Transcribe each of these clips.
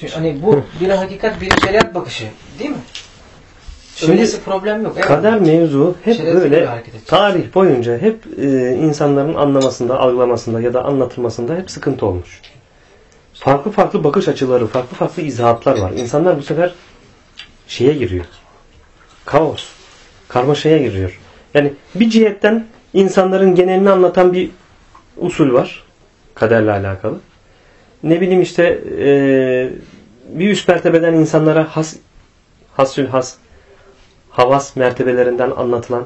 Çünkü hani bu bir hakikat bir şeriat bakışı değil mi? Şimdi Öylesi problem yok. Evet. Kader mevzu hep bir böyle tarih boyunca hep e, insanların anlamasında, algılamasında ya da anlatılmasında hep sıkıntı olmuş. Farklı farklı bakış açıları, farklı farklı izahatlar var. İnsanlar bu sefer şeye giriyor. Kaos, karmaşaya giriyor. Yani bir cihetten insanların genelini anlatan bir usul var. Kaderle alakalı. Ne bileyim işte e, bir üst mertebeden insanlara has, hasül has, havas mertebelerinden anlatılan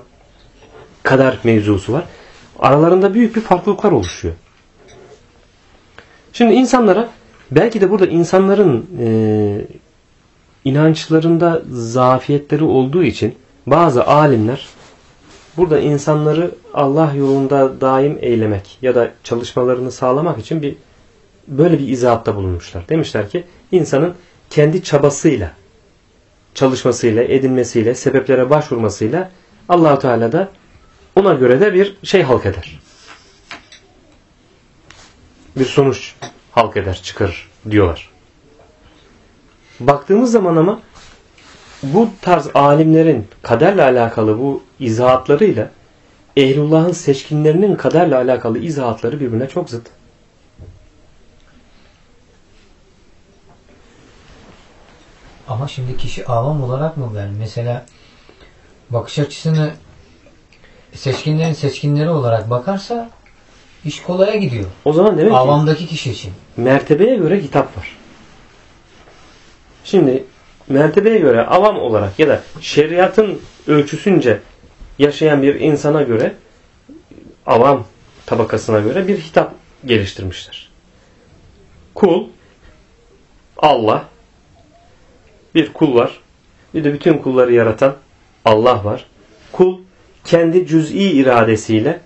kader mevzusu var. Aralarında büyük bir farklılıklar oluşuyor. Şimdi insanlara belki de burada insanların e, inançlarında zafiyetleri olduğu için bazı alimler burada insanları Allah yolunda daim eylemek ya da çalışmalarını sağlamak için bir böyle bir izahatta bulunmuşlar. Demişler ki insanın kendi çabasıyla çalışmasıyla, edinmesiyle, sebeplere başvurmasıyla Allahu Teala da ona göre de bir şey halk eder. Bir sonuç halk eder, çıkarır diyorlar. Baktığımız zaman ama bu tarz alimlerin kaderle alakalı bu izahatlarıyla Ehlullah'ın seçkinlerinin kaderle alakalı izahatları birbirine çok zıt. Ama şimdi kişi avam olarak mı ver? Mesela bakış açısını seçkinlerin seçkinleri olarak bakarsa iş kolaya gidiyor. O zaman demek ki Avamdaki kişi için. mertebeye göre hitap var. Şimdi mertebeye göre avam olarak ya da şeriatın ölçüsünce yaşayan bir insana göre avam tabakasına göre bir hitap geliştirmişler. Kul Allah bir kul var. Bir de bütün kulları yaratan Allah var. Kul kendi cüz'i iradesiyle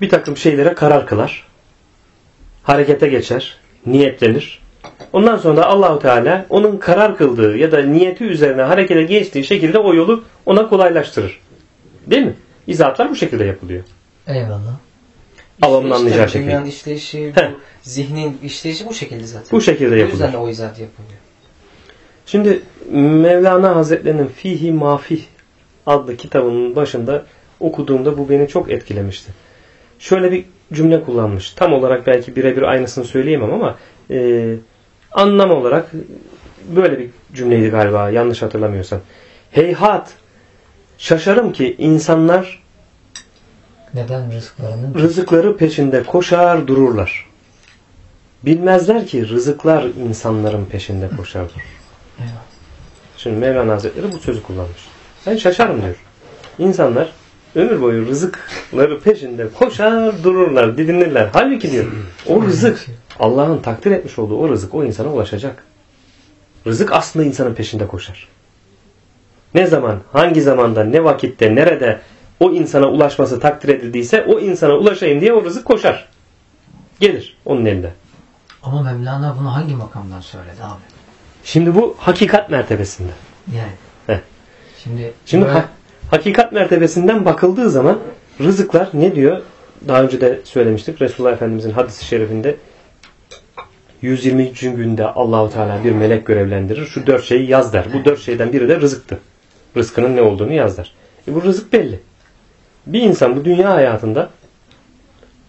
bir takım şeylere karar kılar. Harekete geçer. Niyetlenir. Ondan sonra da Allahu Teala onun karar kıldığı ya da niyeti üzerine harekete geçtiği şekilde o yolu ona kolaylaştırır. Değil mi? İzahatlar bu şekilde yapılıyor. Eyvallah. Avamın anlayacağı şekilde. Dünyanın işleyişi, bu zihnin işleyişi bu şekilde zaten. Bu şekilde O yapılır. yüzden de o izah yapılıyor. Şimdi Mevlana Hazretlerinin Fihi Mafih adlı kitabının başında okuduğumda bu beni çok etkilemişti. Şöyle bir cümle kullanmış. Tam olarak belki birebir aynısını söyleyemem ama e, anlam olarak böyle bir cümleydi galiba yanlış hatırlamıyorsam. Heyhat şaşarım ki insanlar Neden rızıklarının rızıkları peşinde koşar dururlar. Bilmezler ki rızıklar insanların peşinde koşar durur. Eyvallah. Şimdi Mevlana Hazretleri bu sözü kullanmış. Ben şaşarım diyor. İnsanlar ömür boyu rızıkları peşinde koşar dururlar, didinirler. Halbuki diyor o rızık Allah'ın takdir etmiş olduğu o rızık o insana ulaşacak. Rızık aslında insanın peşinde koşar. Ne zaman, hangi zamanda, ne vakitte, nerede o insana ulaşması takdir edildiyse o insana ulaşayım diye o rızık koşar. Gelir onun elinde. Ama Mevlana bunu hangi makamdan söyledi abi? Şimdi bu hakikat mertebesinde. Yani. Heh. Şimdi, Şimdi ha- hakikat mertebesinden bakıldığı zaman rızıklar ne diyor? Daha önce de söylemiştik. Resulullah Efendimizin hadisi şerifinde 123. günde Allahu Teala bir melek görevlendirir. Şu dört şeyi yaz der. Bu dört şeyden biri de rızıktı. Rızkının ne olduğunu yaz der. E bu rızık belli. Bir insan bu dünya hayatında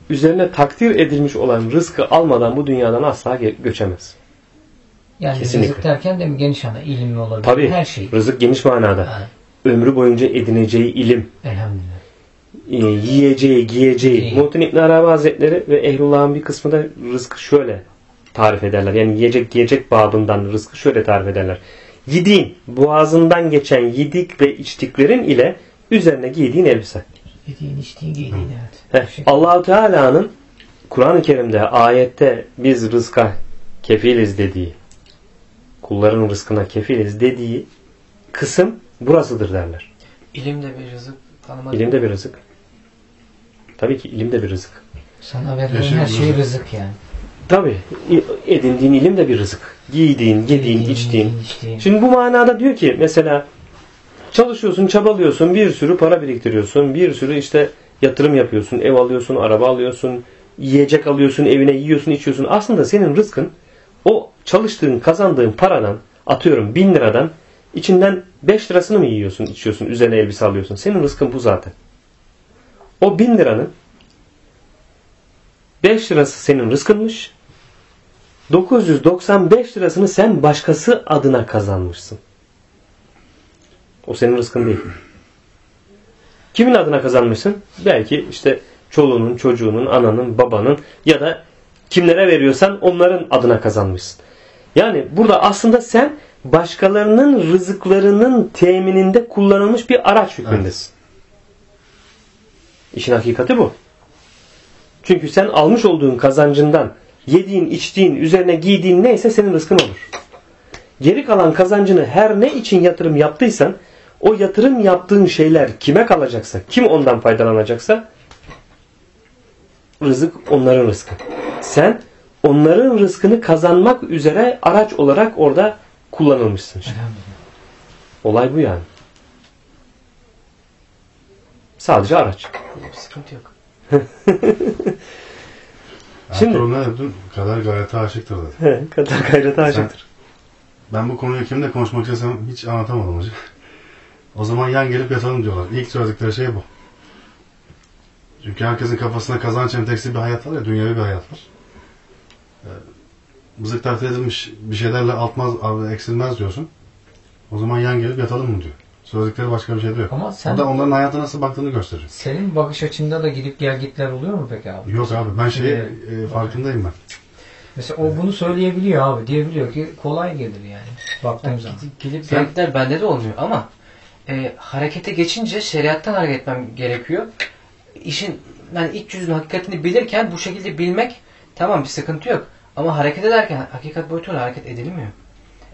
üzerine takdir edilmiş olan rızkı almadan bu dünyadan asla göçemez. Yani kesinlikle. rızık derken de geniş anlamda ilim olabilir? Tabii. Her şey. Rızık geniş manada. Ha, Ömrü boyunca edineceği ilim, elhamdülillah. e, yiyeceği, giyeceği. İyi. Muhittin İbn Arabi Hazretleri ve Ehlullah'ın bir kısmı da rızkı şöyle tarif ederler. Yani yiyecek giyecek babından rızkı şöyle tarif ederler. Yediğin, boğazından geçen yedik ve içtiklerin ile üzerine giydiğin elbise. Yediğin içtiğin giydiğin evet. Heh, Allahu Teala'nın Kur'an-ı Kerim'de ayette biz rızka kefiliz dediği, kulların rızkına kefiliz dediği kısım burasıdır derler. İlim de bir rızık tanımak. İlim de bir rızık. Tabii ki ilim de bir rızık. Sana verilen her şey rızık yani. Tabii edindiğin ilim de bir rızık. Giydiğin, yediğin, Yediğin, içtiğin. içtiğin. Şimdi bu manada diyor ki mesela çalışıyorsun, çabalıyorsun, bir sürü para biriktiriyorsun, bir sürü işte yatırım yapıyorsun, ev alıyorsun, araba alıyorsun, yiyecek alıyorsun, evine yiyorsun, içiyorsun. Aslında senin rızkın O çalıştığın, kazandığın paradan atıyorum bin liradan içinden 5 lirasını mı yiyorsun, içiyorsun, üzerine elbise alıyorsun. Senin rızkın bu zaten. O bin liranın 5 lirası senin rızkınmış. 995 lirasını sen başkası adına kazanmışsın. O senin rızkın değil. Kimin adına kazanmışsın? Belki işte çoluğunun, çocuğunun, ananın, babanın ya da kimlere veriyorsan onların adına kazanmışsın. Yani burada aslında sen başkalarının rızıklarının temininde kullanılmış bir araç hükmündesin. İşin hakikati bu. Çünkü sen almış olduğun kazancından yediğin, içtiğin, üzerine giydiğin neyse senin rızkın olur. Geri kalan kazancını her ne için yatırım yaptıysan o yatırım yaptığın şeyler kime kalacaksa, kim ondan faydalanacaksa rızık onların rızkı. Sen onların rızkını kazanmak üzere araç olarak orada kullanılmışsın. işte. Olay bu yani. Sadece araç. Sıkıntı yok. Şimdi- Ertuğrul? Kader gayrete aşıktır dedi. Kadar gayrete aşıktır. Ben bu konuyu kimle konuşmak istesem hiç anlatamadım hocam. O zaman yan gelip yatalım diyorlar. İlk söyledikleri şey bu. Çünkü herkesin kafasında kazanç endeksli bir hayat var ya, dünyevi bir hayat var. Mızık takdir edilmiş bir şeylerle altmaz, eksilmez diyorsun. O zaman yan gelip yatalım mı diyor. Söyledikleri başka bir şey diyor. Ama O sen da onların hayata nasıl baktığını gösterir. senin bakış açında da gidip gel gitler oluyor mu peki abi? Yok abi ben şeyi e, farkındayım ben. Mesela o bunu söyleyebiliyor abi. Diyebiliyor ki kolay gelir yani. Baktığım zaman. Gidip, gidip Sen- gelenler bende de olmuyor ama e, harekete geçince şeriattan hareket etmem gerekiyor. İşin yani iç yüzünün hakikatini bilirken bu şekilde bilmek tamam bir sıkıntı yok. Ama hareket ederken hakikat boyutuyla hareket edilmiyor.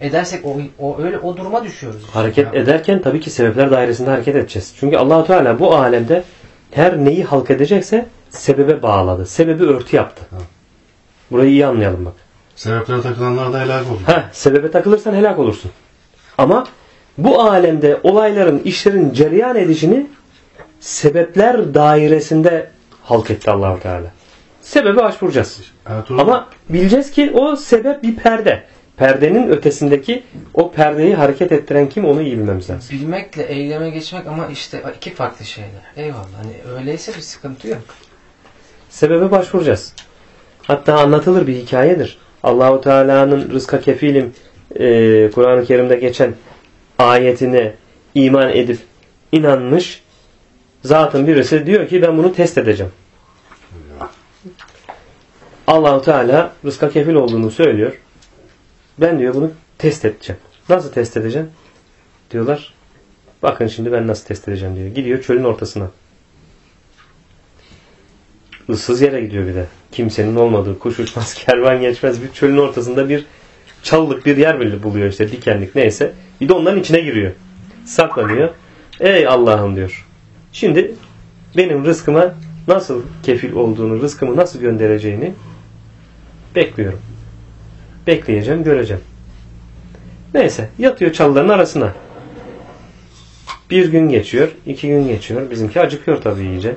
Edersek o, o öyle o duruma düşüyoruz. işte. Hareket ederken tabii ki sebepler dairesinde hareket edeceğiz. Çünkü Allahu Teala bu alemde her neyi halk edecekse sebebe bağladı. Sebebi örtü yaptı. Tamam. Burayı iyi anlayalım bak. Sebeplere takılanlar da helak olur. Ha, sebebe takılırsan helak olursun. Ama bu alemde olayların, işlerin cereyan edişini sebepler dairesinde halk etti Allahu Teala. Sebebe başvuracağız. Ertuğrul, Ama bileceğiz ki o sebep bir perde. Perdenin ötesindeki o perdeyi hareket ettiren kim onu iyi bilmemiz lazım. Bilmekle eyleme geçmek ama işte iki farklı şeyler. Eyvallah. Hani öyleyse bir sıkıntı yok. Sebebe başvuracağız. Hatta anlatılır bir hikayedir. Allahu Teala'nın rızka kefilim e, Kur'an-ı Kerim'de geçen ayetine iman edip inanmış zatın birisi diyor ki ben bunu test edeceğim. Allahu Teala rızka kefil olduğunu söylüyor. Ben diyor bunu test edeceğim. Nasıl test edeceğim? Diyorlar. Bakın şimdi ben nasıl test edeceğim diyor. Gidiyor çölün ortasına. Issız yere gidiyor bir de. Kimsenin olmadığı, kuş uçmaz, kervan geçmez bir çölün ortasında bir çalılık bir yer buluyor işte dikenlik neyse. Bir de onların içine giriyor. Saklanıyor. Ey Allah'ım diyor. Şimdi benim rızkıma nasıl kefil olduğunu, rızkımı nasıl göndereceğini bekliyorum. Bekleyeceğim, göreceğim. Neyse yatıyor çalıların arasına. Bir gün geçiyor, iki gün geçiyor. Bizimki acıkıyor tabii iyice.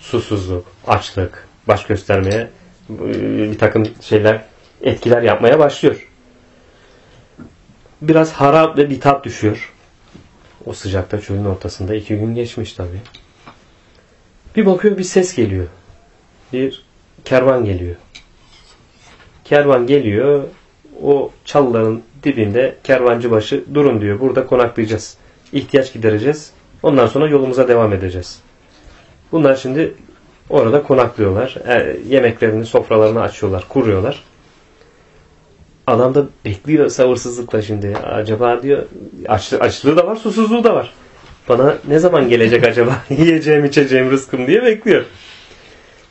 Susuzluk, açlık, baş göstermeye e, bir takım şeyler, etkiler yapmaya başlıyor. Biraz harap ve bitap düşüyor. O sıcakta çölün ortasında iki gün geçmiş tabii. Bir bakıyor bir ses geliyor. Bir kervan geliyor. Kervan geliyor. O çalıların dibinde kervancı başı durun diyor. Burada konaklayacağız. İhtiyaç gidereceğiz. Ondan sonra yolumuza devam edeceğiz. Bunlar şimdi orada konaklıyorlar. E, yemeklerini, sofralarını açıyorlar, kuruyorlar. Adam da bekliyor sabırsızlıkla şimdi. Acaba diyor aç, açlığı da var, susuzluğu da var. Bana ne zaman gelecek acaba yiyeceğim, içeceğim, rızkım diye bekliyor.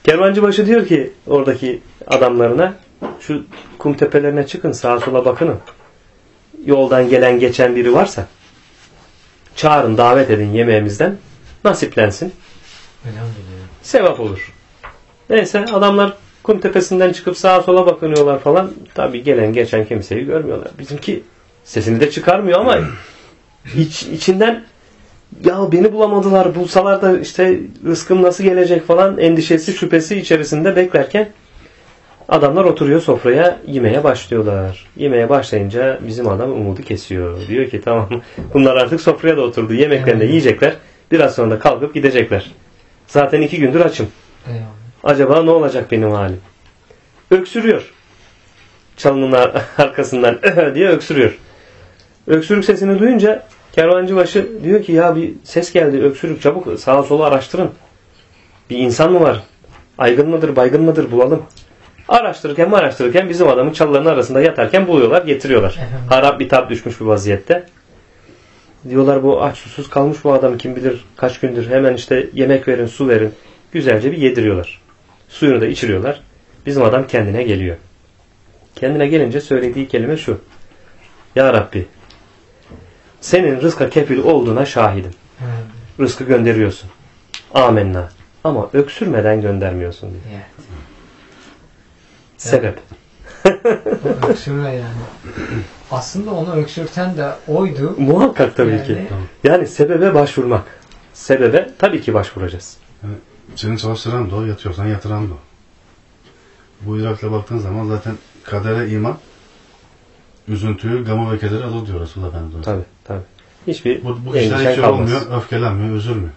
Kervancı başı diyor ki oradaki adamlarına şu kum tepelerine çıkın sağa sola bakının. Yoldan gelen geçen biri varsa çağırın davet edin yemeğimizden nasiplensin. Sevap olur. Neyse adamlar kum tepesinden çıkıp sağa sola bakınıyorlar falan. Tabi gelen geçen kimseyi görmüyorlar. Bizimki sesini de çıkarmıyor ama iç, içinden ya beni bulamadılar bulsalar da işte rızkım nasıl gelecek falan endişesi şüphesi içerisinde beklerken Adamlar oturuyor sofraya yemeye başlıyorlar. Yemeye başlayınca bizim adam umudu kesiyor. Diyor ki tamam bunlar artık sofraya da oturdu. Yemeklerini de yiyecekler. Biraz sonra da kalkıp gidecekler. Zaten iki gündür açım. Acaba ne olacak benim halim? Öksürüyor. Çalının ar- arkasından "Öh" diye öksürüyor. Öksürük sesini duyunca kervancıbaşı diyor ki ya bir ses geldi öksürük çabuk sağa sola araştırın. Bir insan mı var? Aygın mıdır baygın mıdır bulalım. Araştırırken araştırırken bizim adamın çalıların arasında yatarken buluyorlar getiriyorlar. Harap bitap düşmüş bir vaziyette. Diyorlar bu aç susuz kalmış bu adam kim bilir kaç gündür. Hemen işte yemek verin su verin. Güzelce bir yediriyorlar. Suyunu da içiriyorlar. Bizim adam kendine geliyor. Kendine gelince söylediği kelime şu. Ya Rabbi senin rızka kefil olduğuna şahidim. Rızkı gönderiyorsun. Amenna. Ama öksürmeden göndermiyorsun diyor. Yani. Sebep. O öksürme yani. Aslında onu öksürten de oydu. Muhakkak tabii Yani- ki. Yani sebebe başvurmak. Sebebe tabii ki başvuracağız. Seni çalıştıran da o, yatıyorsan yatıran da o. Bu idrakla baktığın zaman zaten kadere iman, üzüntüyü, gamı ve kederi alır diyor Resulullah Efendimiz. Tabii tabii. Hiçbir Bu, bu endişen hiç kalmaz. olmuyor, öfkelenmiyor, üzülmüyor.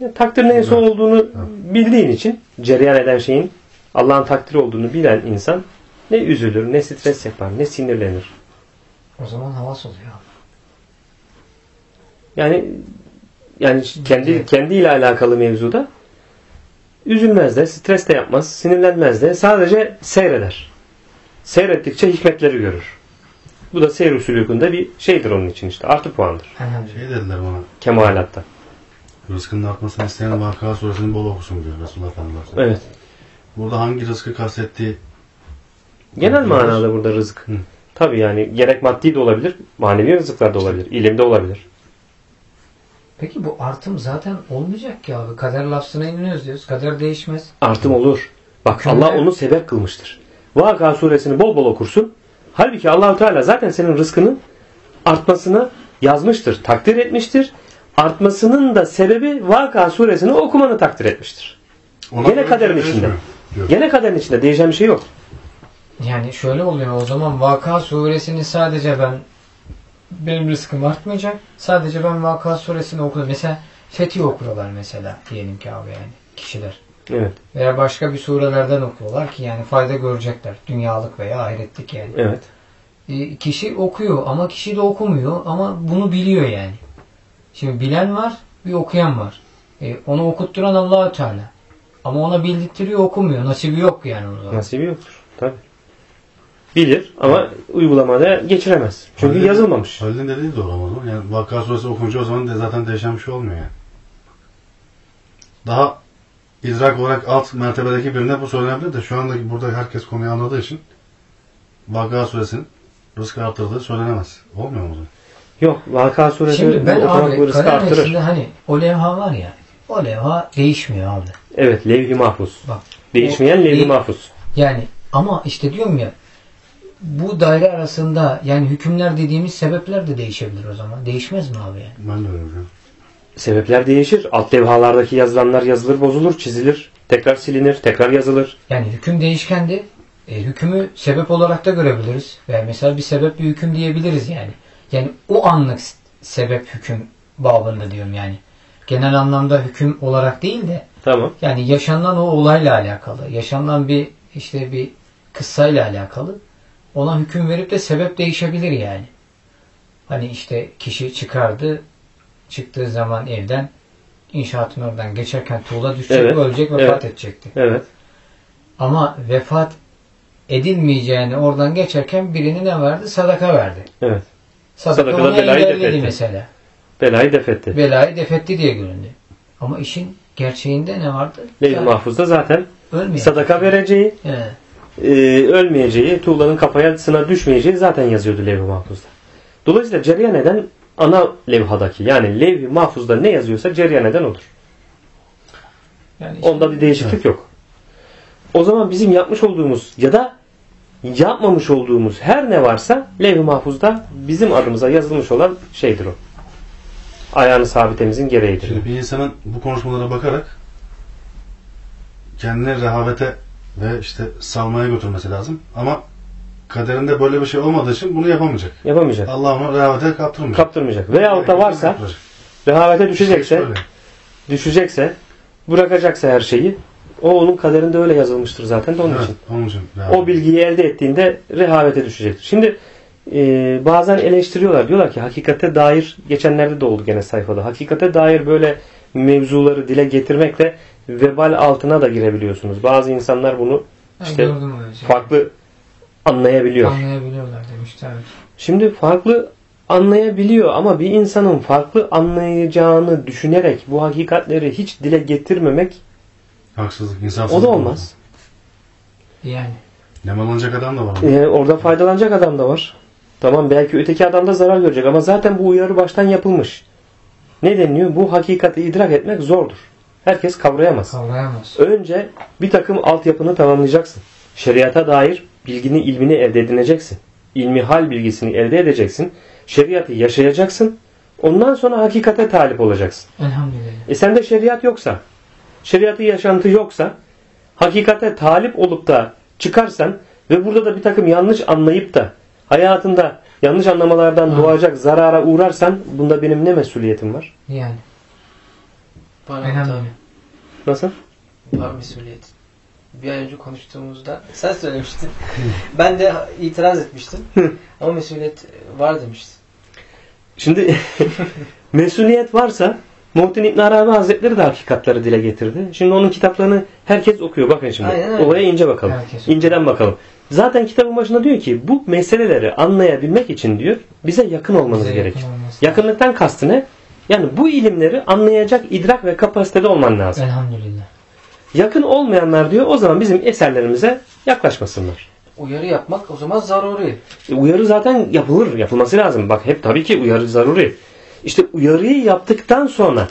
Ya, takdir neyse Evet. olduğunu bildiğin için cereyan eden şeyin Allah'ın takdiri olduğunu bilen insan ne üzülür, ne stres yapar, ne sinirlenir. O zaman havas oluyor. Yani yani kendi Evet. kendiyle alakalı mevzuda üzülmez de, stres de yapmaz, sinirlenmez de sadece seyreder. Seyrettikçe hikmetleri görür. Bu da seyir usulükünde bir şeydir onun için işte. Artı puandır. Şey dediler bana, Kemalatta. rızkının artmasını isteyen Vakıa suresini bol okusun diyor Resulullah Efendimiz. Evet. Burada hangi rızkı kastettiği Genel manada burada rızık. Hı. Tabii yani gerek maddi de olabilir, manevi rızıklar da olabilir, ilimde olabilir. Peki bu artım zaten olmayacak ki abi. Kader lafzına inanıyoruz diyoruz. Kader değişmez. Artım olur. Bak Hükümler- Allah onu sebep kılmıştır. Vaka suresini bol bol okursun. Halbuki Allahu Teala zaten senin rızkının artmasını yazmıştır, takdir etmiştir. Artmasının da sebebi Vaka suresini okumanı takdir etmiştir. Ona Gene kaderin değişmiyor içinde. Diyor. Gene kaderin içinde değişen bir şey yok. Yani şöyle oluyor o zaman Vaka suresini sadece ben benim rızkım artmayacak. Sadece ben Vaka suresini okudum. Mesela Fetih okuyorlar mesela diyelim ki abi yani kişiler. Evet, Veya başka bir surelerden okuyorlar ki yani fayda görecekler. Dünyalık veya ahiretlik yani. evet. E, kişi okuyor ama kişi de okumuyor ama bunu biliyor yani. Şimdi bilen var, bir okuyan var. E, onu okutturan Allahu Teala. Ama ona bildirtiyor, okumuyor. Nasibi yok yani. Nasibi yoktur. Tabii. Bilir ama uygulamada geçiremez. Çünkü Halil'in- yazılmamış. Halil'in dediği doğru ama o zaman. Yani Vakıa suresi okunca o zaman de zaten değişen bir şey olmuyor yani. Daha idrak olarak alt mertebedeki birine bu söylenebilir de şu andaki burada herkes konuyu anladığı için Vakıa suresinin rızkı arttırdığı söylenemez. Olmuyor mu o zaman? Yok, Vaka suresi Şimdi ben abi rızkı kader arttırır. içinde hani o levha var ya o levha değişmiyor abi. Evet, levh-i mahfuz. Bak, Değişmeyen levh-i mahfuz. Yani ama işte diyorum ya bu daire arasında yani hükümler dediğimiz sebepler de değişebilir o zaman. Değişmez mi abi yani? Ben de öyle diyorum. Sebepler değişir. Alt levhalardaki yazılanlar yazılır, bozulur, çizilir. Tekrar silinir, tekrar yazılır. Yani hüküm değişkendi. E, hükümü sebep olarak da görebiliriz. Veya mesela bir sebep bir hüküm diyebiliriz yani. Yani o anlık sebep hüküm babında diyorum yani. Genel anlamda hüküm olarak değil de Tamam. yani yaşanan o olayla alakalı, yaşanan bir işte bir kıssayla alakalı ona hüküm verip de sebep değişebilir yani. Hani işte kişi çıkardı, çıktığı zaman evden inşaatın oradan geçerken tuğla düşecek, Evet, ölecek, vefat evet. edecekti. Evet. Ama vefat edilmeyeceğini oradan geçerken birini ne verdi? Sadaka verdi. Evet. Sadaka belayı engelledi defetti. mesela. Belayı defetti. Belayı defetti diye göründü. Ama işin gerçeğinde ne vardı? Yani mahfuzda zaten ölmeyecek. sadaka vereceği, He. e, ölmeyeceği, tuğlanın kafasına düşmeyeceği zaten yazıyordu levh-i mahfuzda. Dolayısıyla cereyan eden ana levhadaki yani levh-i mahfuzda ne yazıyorsa cereyan eden odur. Yani işte- Onda bir değişiklik yok. O zaman bizim yapmış olduğumuz ya da yapmamış olduğumuz her ne varsa levh-i mahfuzda bizim adımıza yazılmış olan şeydir o. Ayağını sabitemizin gereğidir. Şimdi bir insanın bu konuşmalara bakarak kendini rehavete ve işte salmaya götürmesi lazım. Ama kaderinde böyle bir şey olmadığı için bunu yapamayacak. Yapamayacak. Allah onu rehavete kaptırmayacak. Kaptırmayacak. Veyahut da varsa Yapacak. rehavete düşecekse Öyle. düşecekse bırakacaksa her şeyi o onun kaderinde öyle yazılmıştır zaten de onun Evet, için. onun için. O bilgiyi elde ettiğinde rehavete düşecektir. Şimdi e, bazen eleştiriyorlar. Diyorlar ki hakikate dair geçenlerde de oldu gene sayfada. Hakikate dair böyle mevzuları dile getirmekle vebal altına da girebiliyorsunuz. Bazı insanlar bunu İşte şey. farklı anlayabiliyor. Anlayabiliyorlar demişti evet. Şimdi farklı anlayabiliyor ama bir insanın farklı anlayacağını düşünerek bu hakikatleri hiç dile getirmemek Haksızlık, o insafsızlık. da olmaz. Yani. Nemalanacak adam da var. Ee, orada faydalanacak adam da var. Tamam belki öteki adam da zarar görecek ama zaten bu uyarı baştan yapılmış. Ne deniliyor? Bu hakikati idrak etmek zordur. Herkes kavrayamaz. Kavrayamaz. Önce bir takım altyapını tamamlayacaksın. Şeriata dair bilgini, ilmini elde edineceksin. İlmi hal bilgisini elde edeceksin. Şeriatı yaşayacaksın. Ondan sonra hakikate talip olacaksın. Elhamdülillah. E sende şeriat yoksa, şeriatı yaşantı yoksa, hakikate talip olup da çıkarsan ve burada da bir takım yanlış anlayıp da hayatında yanlış anlamalardan Ha. doğacak zarara uğrarsan bunda benim ne mesuliyetim var? Yani. Var Elhamdülillah. Nasıl? Var mesuliyet. Bir ay önce konuştuğumuzda sen söylemiştin. ben de itiraz etmiştim. Ama mesuliyet var demiştin. Şimdi mesuliyet varsa Muhittin İbn Arabi Hazretleri de hakikatleri dile getirdi. Şimdi onun kitaplarını herkes okuyor. Bakın şimdi. Aynen öyle. Olaya ince bakalım. Herkes İnceden bakalım. Zaten kitabın başında diyor ki bu meseleleri anlayabilmek için diyor bize yakın olmanız Bize gerekir. yakın olması. Yakınlıktan kastı ne? Yani bu ilimleri anlayacak idrak ve kapasitede olman lazım. Elhamdülillah. Yakın olmayanlar diyor o zaman bizim eserlerimize yaklaşmasınlar. Uyarı yapmak o zaman zaruri. E, uyarı zaten yapılır, yapılması lazım. Bak hep tabii ki uyarı zaruri. İşte uyarıyı yaptıktan sonra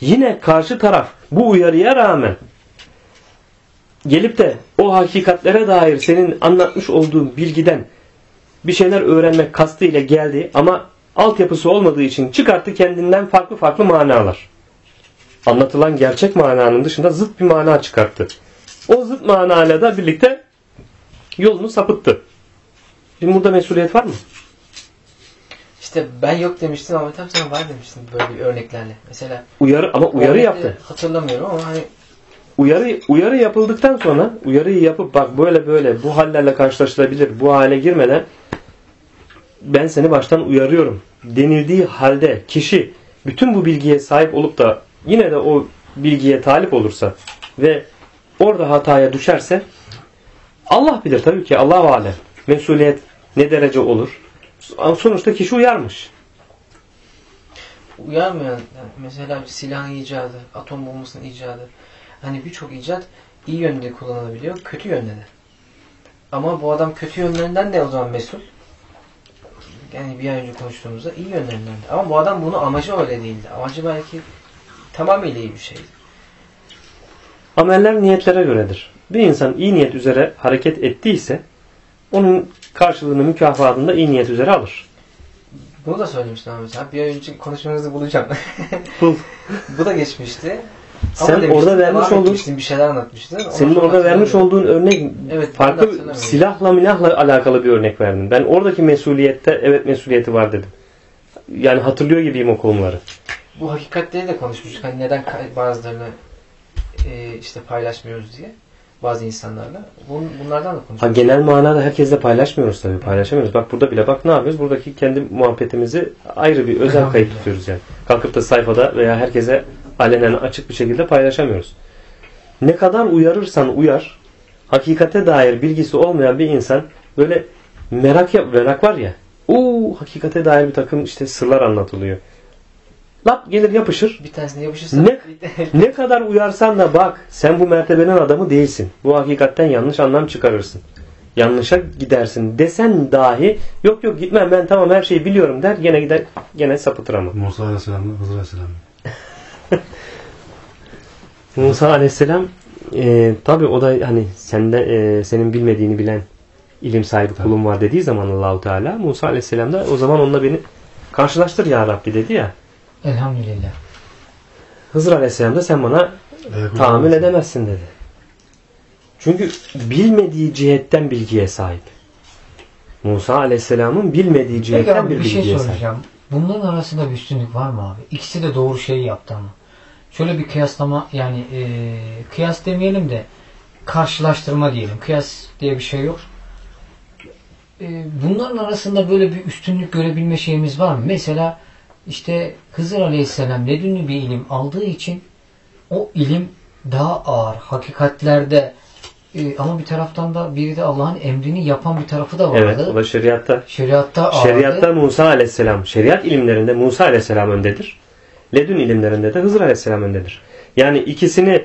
yine karşı taraf bu uyarıya rağmen gelip de o hakikatlere dair senin anlatmış olduğun bilgiden bir şeyler öğrenmek kastıyla geldi ama altyapısı olmadığı için çıkarttı kendinden farklı farklı manalar. Anlatılan gerçek mananın dışında zıt bir mana çıkarttı. O zıt manayla da birlikte yolunu sapıttı. Şimdi burada mesuliyet var mı? İşte ben yok demiştim ama tabii sen var demiştin böyle bir örneklerle. Mesela Uyarı ama uyarı yaptı. Hatırlamıyorum ama hani Uyarı uyarı yapıldıktan sonra uyarıyı yapıp bak böyle böyle bu hallerle karşılaşılabilir. Bu hale girmeden ben seni baştan uyarıyorum. Denildiği halde kişi bütün bu bilgiye sahip olup da yine de o bilgiye talip olursa ve orada hataya düşerse Allah bilir tabii ki Allah alem. Mesuliyet ne derece olur? Sonuçta kişi uyarmış. uyarmayan yani mesela bir silahın icadı, atom bombasının icadı. Hani birçok icat iyi yönde kullanılabiliyor, kötü yönde de. Ama bu adam kötü yönlerinden de o zaman mesul. Yani bir ay önce konuştuğumuzda iyi yönlerinden de. Ama bu adam bunu amacı öyle değildi. Amacı belki tamamıyla iyi bir şeydi. Ameller niyetlere göredir. Bir insan iyi niyet üzere hareket ettiyse onun karşılığını mükafatını da iyi niyet üzere alır. Bunu da söylemiştim abi. Sen bir ay önce konuşmanızı bulacağım. Bul. bu da geçmişti. Sen demiştin, orada vermiş olduğun- bir şeyler anlatmıştın. Senin orada vermiş olduğun örnek Evet, farklı silahla milahla alakalı bir örnek verdin. Ben oradaki mesuliyette evet mesuliyeti var dedim. Yani hatırlıyor gibiyim o konuları. Bu hakikatleri de konuşmuştuk. Hani neden bazılarını e, işte paylaşmıyoruz diye. Bazı insanlarla. Bun, bunlardan da Ha, konuşmuştuk. genel manada herkesle paylaşmıyoruz tabii. Paylaşamıyoruz. Bak burada bile bak ne yapıyoruz? Buradaki kendi muhabbetimizi ayrı bir özel kayıt tutuyoruz yani. Kalkıp da sayfada veya herkese alenen açık bir şekilde paylaşamıyoruz. Ne kadar uyarırsan uyar, hakikate dair bilgisi olmayan bir insan böyle merak yap, merak var ya. Oo hakikate dair bir takım işte sırlar anlatılıyor. Lap gelir yapışır. Bir tanesine yapışırsa Ne? Ne kadar uyarsan da bak sen bu mertebenin adamı değilsin. Bu hakikatten yanlış anlam çıkarırsın. Yanlışa gidersin desen dahi yok yok gitmem ben tamam her şeyi biliyorum der gene gider gene sapıtır ama. Musa Aleyhisselam'la Hızır Aleyhisselam. Musa aleyhisselam e, tabi o da hani sende e, senin bilmediğini bilen ilim sahibi kulum var dediği zaman Allahu Teala Musa aleyhisselam da o zaman onunla beni karşılaştır ya Rabbi dedi ya. Elhamdülillah. Hızır aleyhisselam da sen bana tahammül edemezsin dedi. Çünkü bilmediği cihetten bilgiye sahip. Musa Aleyhisselam'ın bilmediği Peki cihetten abi bir bir şey bilgiye sahip. soracağım. Bunların arasında bir üstünlük var mı abi? İkisi de doğru şeyi yaptı ama. Şöyle bir kıyaslama yani e, kıyas demeyelim de karşılaştırma diyelim. Kıyas diye bir şey yok. E, bunların arasında böyle bir üstünlük görebilme şeyimiz var mı? Mesela işte Hızır Aleyhisselam ledünlü bir ilim aldığı için o ilim daha ağır. Hakikatlerde e, ama bir taraftan da biri de Allah'ın emrini yapan bir tarafı da vardı. Evet, o da şeriatta. Şeriatta ağırdı. Şeriatta Musa Aleyhisselam, şeriat ilimlerinde Musa Aleyhisselam öndedir. Ledün ilimlerinde de Hızır Aleyhisselam öndedir. Yani ikisini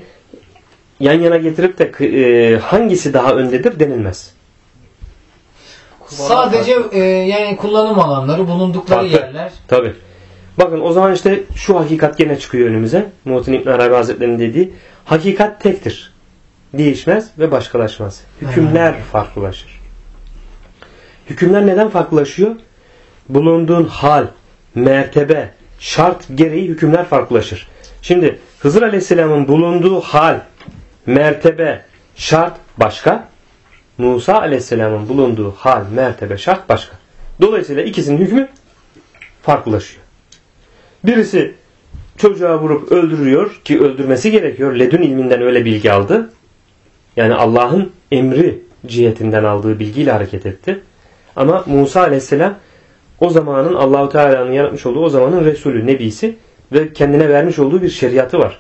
yan yana getirip de e, hangisi daha öndedir denilmez. Sadece e, yani kullanım alanları, bulundukları Farklı. yerler. Tabi. Bakın o zaman işte şu hakikat gene çıkıyor önümüze. Muhittin İbn Arabi Hazretleri'nin dediği hakikat tektir. Değişmez ve başkalaşmaz. Hükümler farklılaşır. Hükümler neden farklılaşıyor? Bulunduğun hal, mertebe, şart gereği hükümler farklılaşır. Şimdi Hızır Aleyhisselam'ın bulunduğu hal, mertebe, şart başka. Musa Aleyhisselam'ın bulunduğu hal, mertebe, şart başka. Dolayısıyla ikisinin hükmü farklılaşıyor. Birisi çocuğa vurup öldürüyor ki öldürmesi gerekiyor. Ledün ilminden öyle bilgi aldı. Yani Allah'ın emri cihetinden aldığı bilgiyle hareket etti. Ama Musa aleyhisselam o zamanın Allahu Teala'nın yaratmış olduğu o zamanın Resulü, Nebisi ve kendine vermiş olduğu bir şeriatı var.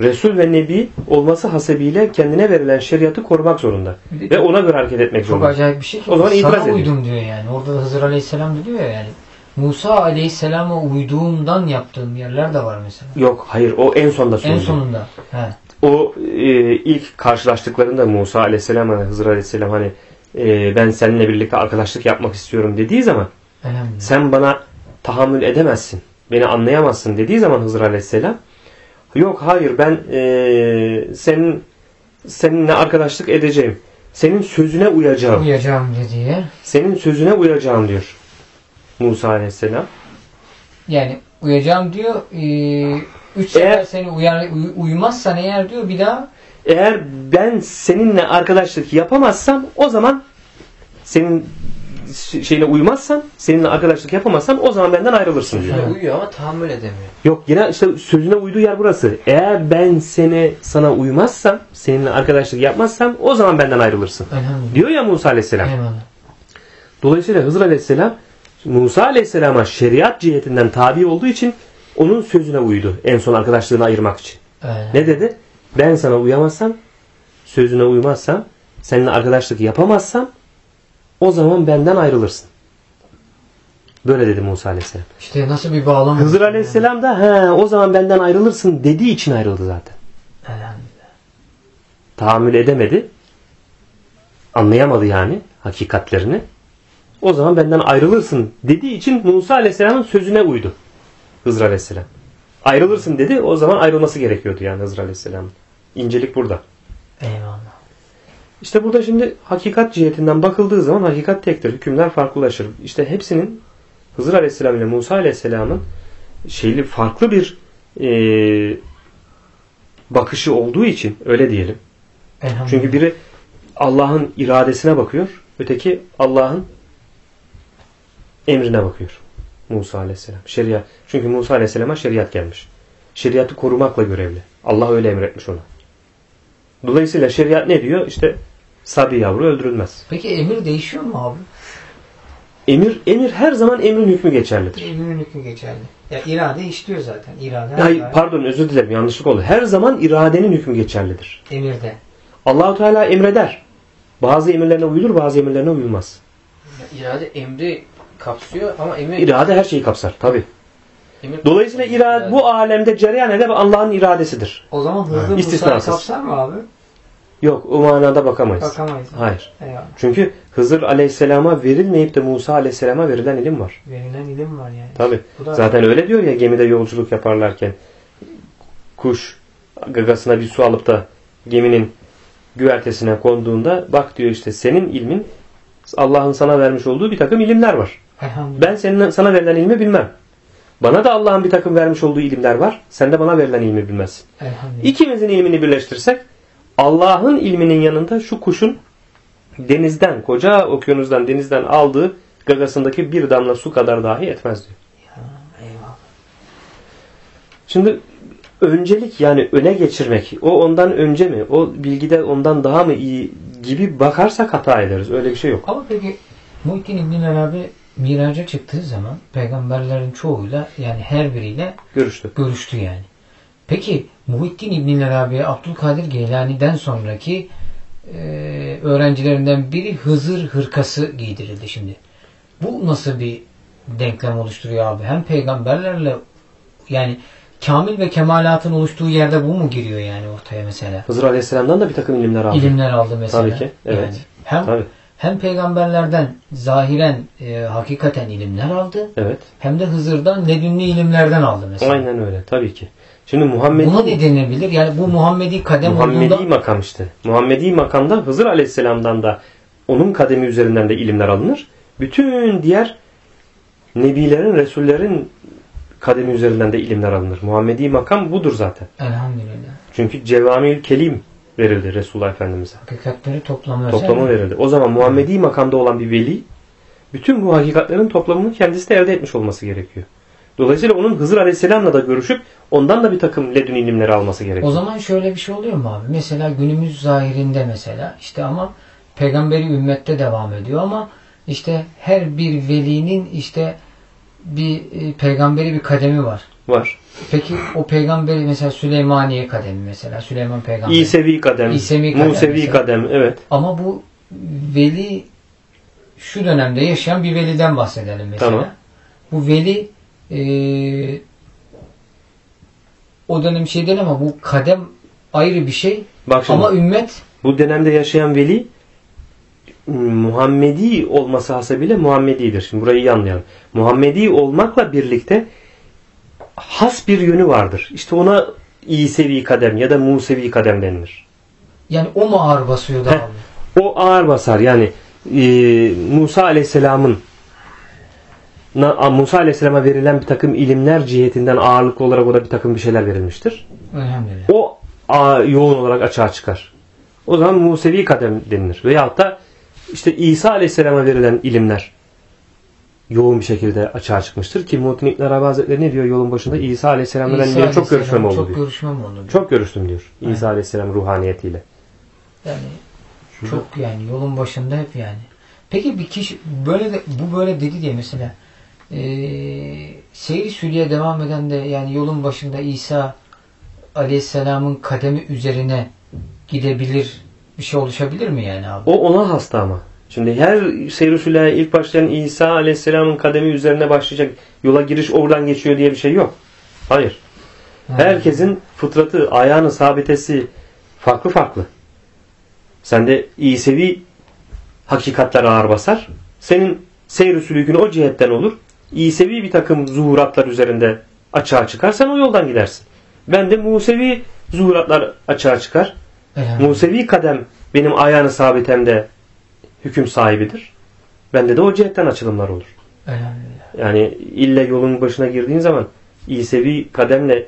Resul ve Nebi olması hasebiyle kendine verilen şeriatı korumak zorunda. Ve ona göre hareket etmek Çok zorunda. acayip bir şey ki O zaman sana itiraz ediyor. uydum diyor yani. Orada da Hızır Aleyhisselam diyor ya yani. Musa Aleyhisselam'a uyduğumdan yaptığım yerler de var mesela. Yok hayır o en sonda En söylüyor. sonunda. He. o e, ilk karşılaştıklarında Musa Aleyhisselam Hızır Aleyhisselam hani e, ben seninle birlikte arkadaşlık yapmak istiyorum dediği zaman Elhamdülillah. sen bana tahammül edemezsin. Beni anlayamazsın dediği zaman Hızır Aleyhisselam yok hayır ben e, senin seninle arkadaşlık edeceğim. Senin sözüne uyacağım. Uyacağım dediği. Senin sözüne uyacağım diyor. Musa Aleyhisselam. Yani uyacağım diyor. E, üç Eğer- sefer seni uyar, uy- uymazsan eğer diyor bir daha Eğer ben seninle arkadaşlık yapamazsam o zaman senin şeyine uymazsam, seninle arkadaşlık yapamazsam o zaman benden ayrılırsın diyor. Şöyle uyuyor ama tahammül edemiyor. Yok yine işte sözüne uyduğu yer burası. Eğer ben seni sana uymazsam, seninle arkadaşlık yapmazsam o zaman benden ayrılırsın. Diyor ya Musa Aleyhisselam. Eyvallah. Dolayısıyla Hızır Aleyhisselam Musa Aleyhisselam'a şeriat cihetinden tabi olduğu için onun sözüne uydu. En son arkadaşlığını ayırmak için. Öyle. Ne dedi? Ben sana uyamazsam, sözüne uymazsam, seninle arkadaşlık yapamazsam o zaman benden ayrılırsın. Böyle dedi Musa Aleyhisselam. İşte nasıl bir bağlam. Hızır Aleyhisselam da he, o zaman benden ayrılırsın dediği için ayrıldı zaten. Elhamdülillah. Tahammül edemedi. Anlayamadı yani hakikatlerini. O zaman benden ayrılırsın dediği için Musa Aleyhisselam'ın sözüne uydu. Hızır Aleyhisselam. Ayrılırsın dedi o zaman ayrılması gerekiyordu yani Hızır Aleyhisselam'ın. İncelik burada. Eyvallah. İşte burada şimdi hakikat cihetinden bakıldığı zaman hakikat tektir. Hükümler farklılaşır. İşte hepsinin Hızır Aleyhisselam ile Musa Aleyhisselam'ın şeyli farklı bir e, bakışı olduğu için öyle diyelim. Çünkü biri Allah'ın iradesine bakıyor. Öteki Allah'ın emrine bakıyor. Musa Aleyhisselam. Şeriat. Çünkü Musa Aleyhisselam'a şeriat gelmiş. Şeriatı korumakla görevli. Allah öyle emretmiş ona. Dolayısıyla şeriat ne diyor? İşte sabi yavru öldürülmez. Peki emir değişiyor mu abi? Emir emir her zaman emrin hükmü geçerlidir. Emirin hükmü geçerli. Ya irade işliyor zaten. İrade Hayır, daim pardon özür dilerim yanlışlık oldu. Her zaman iradenin hükmü geçerlidir. emirde. Allahu Teala emreder. Bazı emirlerine uyulur, bazı emirlerine uyulmaz. Ya irade emri kapsıyor ama emir... İrade her şeyi kapsar. Tabi. emir Dolayısıyla irade, bu alemde cereyan eden Allah'ın iradesidir. O zaman hızlı Evet. İstisnasız. kapsar mı abi? Yok o manada bakamayız. Bakamayız. Hayır. Eyvallah. Çünkü Hızır Aleyhisselam'a verilmeyip de Musa Aleyhisselam'a verilen ilim var. Verilen ilim var yani. Tabi. Zaten öyle diyor ya gemide yolculuk yaparlarken kuş gagasına bir su alıp da geminin güvertesine konduğunda bak diyor işte senin ilmin Allah'ın sana vermiş olduğu bir takım ilimler var. Ben senin sana verilen ilmi bilmem. Bana da Allah'ın bir takım vermiş olduğu ilimler var. Sen de bana verilen ilmi bilmezsin. İkimizin ilmini birleştirsek Allah'ın ilminin yanında şu kuşun denizden, koca okyanusdan, denizden aldığı gagasındaki bir damla su kadar dahi etmez diyor. Şimdi öncelik yani öne geçirmek. O ondan önce mi? O bilgide ondan daha mı iyi gibi bakarsak hata ederiz. Öyle bir şey yok. Ama peki Muhittin İbn Arabi miraca çıktığı zaman peygamberlerin çoğuyla yani her biriyle Görüştük. görüştü yani. Peki Muhittin İbn Arabi'ye Abdülkadir Geylani'den sonraki e, öğrencilerinden biri Hızır hırkası giydirildi şimdi. Bu nasıl bir denklem oluşturuyor abi? Hem peygamberlerle yani kamil ve kemalatın oluştuğu yerde bu mu giriyor yani ortaya mesela? Hızır Aleyhisselam'dan da bir takım ilimler aldı. İlimler aldı mesela. Tabii ki, evet. Yani hem Tabii. Hem peygamberlerden zahiren e, hakikaten ilimler aldı Evet. hem de Hızır'dan ledünni ilimlerden aldı mesela. Aynen öyle. Tabii ki. Şimdi Muhammed Buna ne denilebilir? Yani bu Muhammedi kadem Muhammedi olduğunda makam işte. Muhammedi makamda Hızır Aleyhisselam'dan da onun kademi üzerinden de ilimler alınır. Bütün diğer nebilerin, resullerin kademi üzerinden de ilimler alınır. Muhammedi makam budur zaten. elhamdülillah Çünkü cevamil kelim verildi Resulullah Efendimiz'e. hakikatleri toplamı özel. Toplamı verildi. O zaman Muhammedi makamda olan bir veli bütün bu hakikatlerin toplamını kendisi de elde etmiş olması gerekiyor. Dolayısıyla onun Hızır Aleyhisselam'la da görüşüp ondan da bir takım ledün ilimleri alması gerekiyor. O zaman şöyle bir şey oluyor mu abi? Mesela günümüz zahirinde mesela işte ama peygamberi ümmette devam ediyor ama işte her bir velinin işte bir e, peygamberi bir kademi var. Var. Peki o peygamberi mesela Süleymaniye kademi mesela Süleyman peygamber. İsevi kadem, İsevi kadem Musevi mesela. kadem, evet. Ama bu veli şu dönemde yaşayan bir veliden bahsedelim mesela. Tamam. Bu veli eee o dönem şey değil ama bu kadem ayrı bir şey. Bak şimdi Ama ümmet bu dönemde yaşayan veli Muhammedi olması hasebiyle Muhammedidir. Şimdi burayı iyi anlayalım. Muhammedi olmakla birlikte has bir yönü vardır. İşte ona İsevi kadem ya da Musevi kadem denilir. yani o mu ağır basıyor da Heh. O ağır basar. Yani e, Musa Aleyhisselam'ın Musa Aleyhisselam'a verilen bir takım ilimler cihetinden ağırlıklı olarak o da bir takım bir şeyler verilmiştir. Elhamdülillah. O a, yoğun olarak açığa çıkar. O zaman Musevi kadem denilir. Veyahut da işte İsa Aleyhisselam'a verilen ilimler yoğun bir şekilde açığa çıkmıştır. Ki Muhittin İbn Arabi Hazretleri ne diyor yolun başında? İsa Aleyhisselam'la ben İsa diyor, çok görüşmem oldu Çok diyor. görüşmem oldu. diyor. Çok görüştüm diyor. İsa Aynen. Aleyhisselam ruhaniyetiyle. Yani Şurada- çok yani yolun başında hep yani. Peki bir kişi böyle de bu böyle dedi diye mesela eee seyri sürüye devam eden de yani yolun başında İsa Aleyhisselam'ın kademi üzerine gidebilir bir şey oluşabilir mi yani abi? O ona hasta ama. Şimdi her seyir ilk başlayan İsa Aleyhisselam'ın kademi üzerine başlayacak yola giriş oradan geçiyor diye bir şey yok. Hayır. Herkesin fıtratı, ayağını sabitesi farklı farklı. Sende İsevi hakikatler ağır basar. Senin seyir sülükün o cihetten olur. İsevi bir takım zuhuratlar üzerinde açığa çıkar. Sen o yoldan gidersin. Ben de Musevi zuhuratlar açığa çıkar. Elhamdülillah. Musevi kadem benim ayağını sabitemde hüküm sahibidir. Bende de o cihetten açılımlar olur. Elhamdülillah. Yani ille yolun başına girdiğin zaman İsevi kademle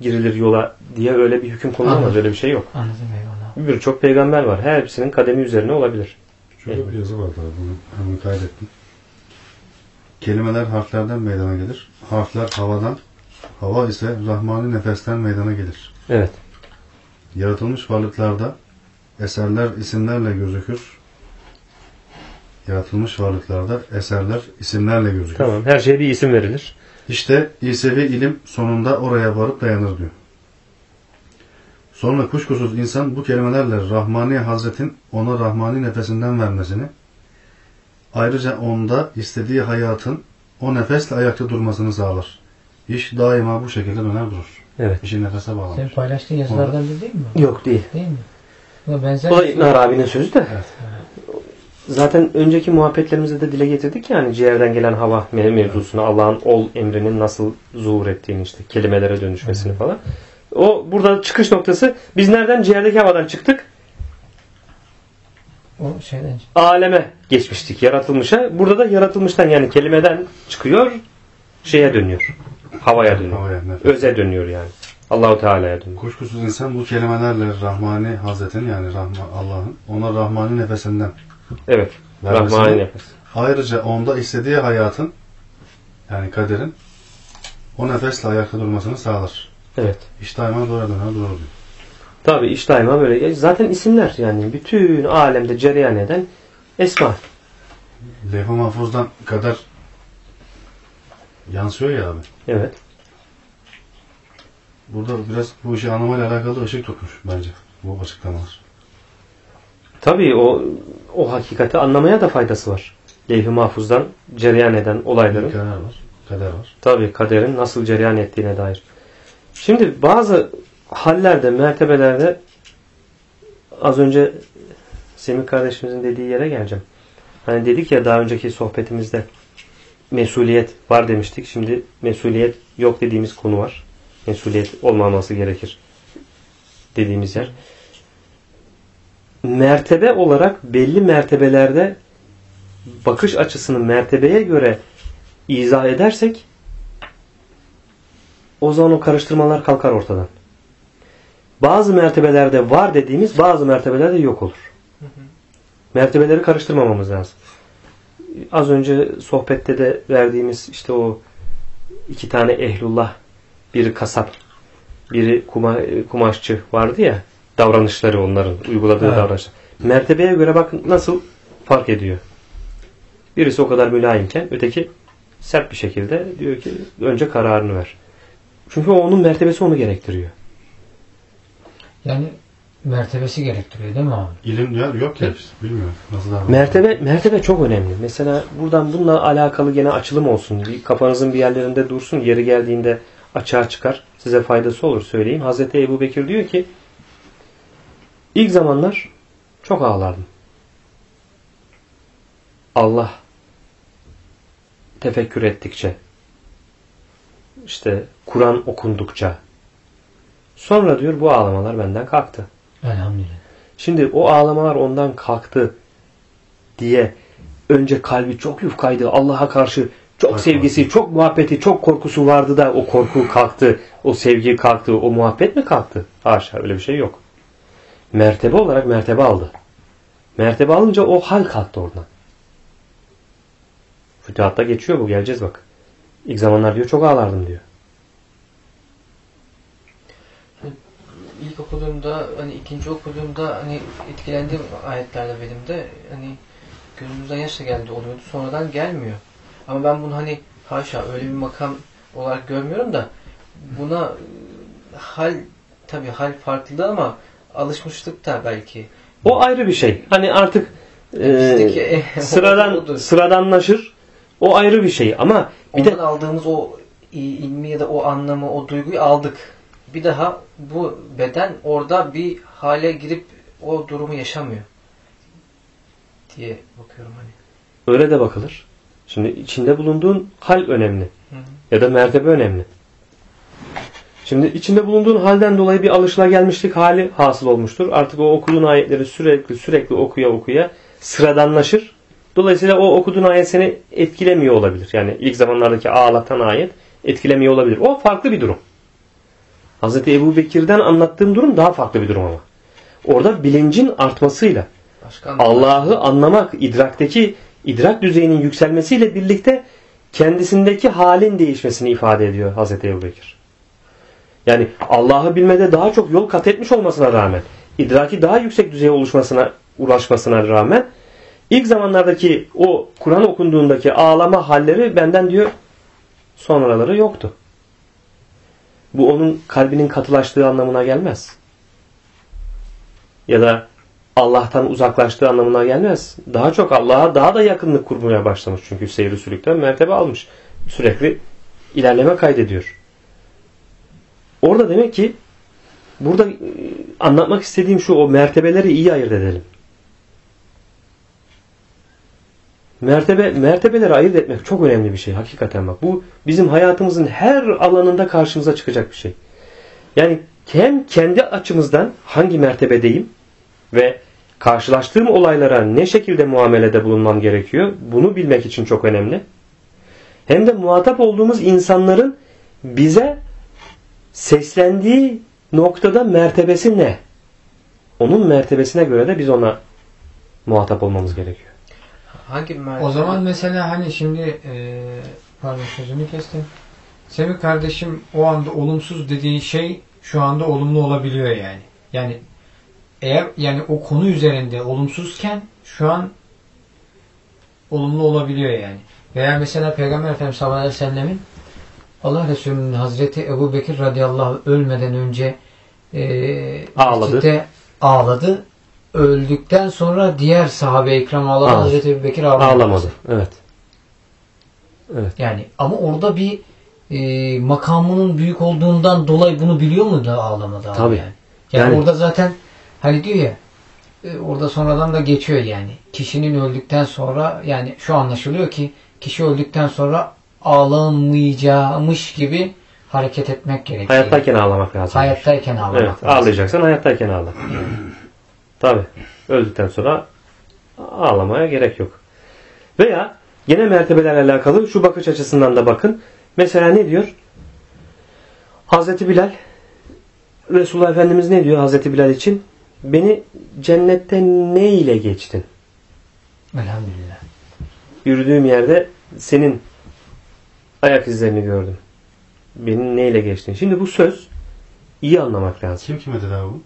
girilir yola diye öyle bir hüküm konulamaz. Öyle bir şey yok. Anladım eyvallah. Birçok peygamber var. Her hepsinin kademi üzerine olabilir. Şurada bir yazı vardı abi, bunu hemen kaydettim. Kelimeler harflerden meydana gelir. Harfler havadan, hava ise Rahmani nefesten meydana gelir. Evet. Yaratılmış varlıklarda eserler isimlerle gözükür. Yaratılmış varlıklarda eserler isimlerle gözükür. Tamam. Her şeye bir isim verilir. İşte İsevi ilim sonunda oraya varıp dayanır diyor. Sonra kuşkusuz insan bu kelimelerle Rahmani Hazretin ona Rahmani nefesinden vermesini, ayrıca onda istediği hayatın o nefesle ayakta durmasını sağlar. İş daima bu şekilde döner durur. Evet. İşin nefese Senin bağlanır. paylaştığın yazılardan biri değil mi? Yok değil. Değil mi? Buna benzer O da şey. İbn Arabi'nin sözü de. Evet. Zaten önceki muhabbetlerimizde de dile getirdik yani ciğerden gelen hava me- mevzusunu Allah'ın ol emrinin nasıl zuhur ettiğini işte kelimelere dönüşmesini falan. O burada çıkış noktası biz nereden ciğerdeki havadan çıktık o şeyden aleme geçmiştik yaratılmışa. Burada da yaratılmıştan yani kelimeden çıkıyor şeye dönüyor. Havaya dönüyor. Havaya, nefes. Öze dönüyor yani. Allahu Teala'ya dönmek. Kuşkusuz insan bu kelimelerle Rahmani Hazretinin yani Rahma, Allah'ın ona Rahmani nefesinden Evet. Rahmani nefes. ayrıca onda istediği hayatın yani kaderin o nefesle ayakta durmasını sağlar. Evet. İş daima doğru döner doğru diyor. Tabi iş daima böyle. E, Zaten isimler yani bütün alemde cereyan eden esma. Levh-i Mahfuz'dan kader yansıyor ya abi. Evet. Burada biraz bu işi anlamayla alakalı ışık tutmuş bence bu açıklamalar. Tabii o o hakikati anlamaya da faydası var. Levh-i Mahfuz'dan cereyan eden olayların. Kader var. Kader var. Tabii kaderin nasıl cereyan ettiğine dair. Şimdi bazı hallerde, mertebelerde az önce Semih kardeşimizin dediği yere geleceğim. Hani dedik ya daha önceki sohbetimizde mesuliyet var demiştik. Şimdi mesuliyet yok dediğimiz konu var. Mesuliyet olmaması gerekir dediğimiz yer. Mertebe olarak belli mertebelerde bakış açısını mertebeye göre izah edersek o zaman o karıştırmalar kalkar ortadan. Bazı mertebelerde var dediğimiz bazı mertebelerde yok olur. Mertebeleri karıştırmamamız lazım. Az önce sohbette de verdiğimiz işte o iki tane ehlullah, biri kasap, biri kuma, kumaşçı vardı ya davranışları onların uyguladığı Evet. davranışlar. Mertebeye göre bakın nasıl fark ediyor. Birisi o kadar mülayimken öteki sert bir şekilde diyor ki önce kararını ver. Çünkü onun mertebesi onu gerektiriyor. Yani mertebesi gerektiriyor değil mi abi? İlim ya yok ya işte, bilmiyorum. Nasıl davranıyor. Mertebe mertebe çok önemli. Mesela buradan bununla alakalı gene açılım olsun. Bir kafanızın bir yerlerinde dursun. Yeri geldiğinde açığa çıkar. Size faydası olur söyleyeyim. Hazreti Ebu Bekir diyor ki ilk zamanlar çok ağlardım. Allah tefekkür ettikçe işte Kur'an okundukça sonra diyor bu ağlamalar benden kalktı. Elhamdülillah. Şimdi o ağlamalar ondan kalktı diye önce kalbi çok yufkaydı. Allah'a karşı çok Bak, sevgisi, çok muhabbeti, çok korkusu vardı da o korku kalktı. O sevgi kalktı. O muhabbet mi kalktı? Haşa öyle bir şey yok. Mertebe olarak mertebe aldı. Mertebe alınca o hal kalktı oradan. Fütuhatta geçiyor bu. Geleceğiz bak. İlk zamanlar diyor çok ağlardım diyor. İlk okuduğumda hani ikinci okuduğumda hani etkilendiğim ayetlerle benim de hani gözümüzden yaş da geldi oluyordu. Sonradan gelmiyor. Ama ben bunu hani haşa öyle bir makam olarak görmüyorum da buna hal tabii hal farklı ama alışmışlık da belki. O ayrı bir şey. Hani artık e, e, sıradan sıradanlaşır. O ayrı bir şey ama bir Ondan de aldığımız o ilmi ya da o anlamı, o duyguyu aldık. Bir daha bu beden orada bir hale girip o durumu yaşamıyor diye bakıyorum hani. öyle de bakılır. Şimdi içinde bulunduğun hal önemli. Hı hı. Ya da mertebe önemli. Şimdi içinde bulunduğun halden dolayı bir alışılagelmişlik hali hasıl olmuştur. Artık o okuduğun ayetleri sürekli sürekli okuya okuya sıradanlaşır. Dolayısıyla o okuduğun ayet seni etkilemiyor olabilir. Yani ilk zamanlardaki ağlatan ayet etkilemiyor olabilir. O farklı bir durum. Hz. Ebu Bekir'den anlattığım durum daha farklı bir durum ama. Orada bilincin artmasıyla. Allah'ı anlamak, idrakteki idrak düzeyinin yükselmesiyle birlikte kendisindeki halin değişmesini ifade ediyor Hazreti Ebu Bekir. Yani Allah'ı bilmede daha çok yol kat etmiş olmasına rağmen, idraki daha yüksek düzeye oluşmasına, ulaşmasına rağmen ilk zamanlardaki o Kur'an okunduğundaki ağlama halleri benden diyor sonraları yoktu. Bu onun kalbinin katılaştığı anlamına gelmez. Ya da Allah'tan uzaklaştığı anlamına gelmez. Daha çok Allah'a daha da yakınlık kurmaya başlamış. Çünkü seyri sülükten mertebe almış. Sürekli ilerleme kaydediyor. Orada demek ki burada e, anlatmak istediğim şu o mertebeleri iyi ayırt edelim. Mertebe, mertebeleri ayırt etmek çok önemli bir şey. Hakikaten bak. Bu bizim hayatımızın her alanında karşımıza çıkacak bir şey. Yani hem kendi açımızdan hangi mertebedeyim ve karşılaştığım olaylara ne şekilde muamelede bulunmam gerekiyor bunu bilmek için çok önemli. Hem de muhatap olduğumuz insanların bize seslendiği noktada mertebesi ne? Onun mertebesine göre de biz ona muhatap olmamız gerekiyor. Hangi mertebe? O zaman mesela hani şimdi e, pardon sözünü kestim. Semih kardeşim o anda olumsuz dediği şey şu anda olumlu olabiliyor yani. Yani eğer yani o konu üzerinde olumsuzken şu an olumlu olabiliyor yani. Veya mesela Peygamber Efendimiz sallallahu aleyhi ve sellemin Allah Resulü'nün Hazreti Ebu Bekir radıyallahu anh ölmeden önce e, Ağladı. ağladı. Öldükten sonra diğer sahabe-i ikram ağladı. Ağladı. Hazreti Ebu Bekir ağlamadı. Ağlamadı. Evet. Yani ama orada bir e, makamının büyük olduğundan dolayı bunu biliyor mu da ağlamadı abi Tabii. yani. Yani, Yani- orada zaten hani diyor ya e, orada sonradan da geçiyor yani. Kişinin öldükten sonra yani şu anlaşılıyor ki kişi öldükten sonra ağlamayacağımış gibi hareket etmek gerekiyor. Hayattayken ağlamak lazım. Hayattayken ağlamak Evet. lazım. Ağlayacaksan hayattayken ağla. Tabi. Öldükten sonra ağlamaya gerek yok. Veya gene mertebelerle alakalı şu bakış açısından da bakın. Mesela ne diyor? Hazreti Bilal Resulullah Efendimiz ne diyor Hazreti Bilal için? Beni cennette ne ile geçtin? Elhamdülillah. Yürüdüğüm yerde senin ayak izlerini gördüm. Beni neyle geçtin? Şimdi bu söz iyi anlamak lazım. Kim kime dedi abi bu?